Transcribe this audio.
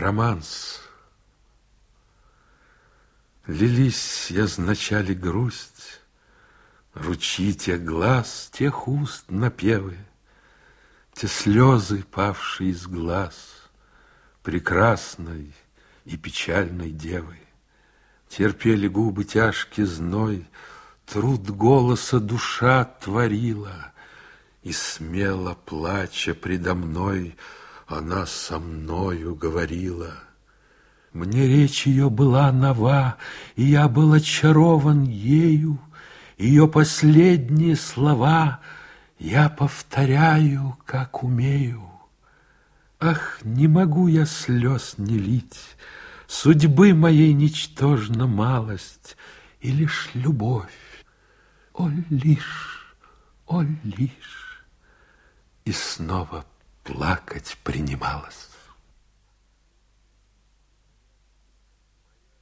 Романс. Лились я сначала грусть, Ручьи тех глаз, тех уст напевы, Те слезы, павшие из глаз Прекрасной и печальной девы. Терпели губы тяжкий зной, Труд голоса душа творила, И смело плача предо мной Она со мною говорила. Мне речь ее была нова, И я был очарован ею, Ее последние слова Я повторяю, как умею. Ах, не могу я слез не лить, Судьбы моей ничтожна малость, И лишь любовь о, лишь, о, лишь. И снова плакать принималась.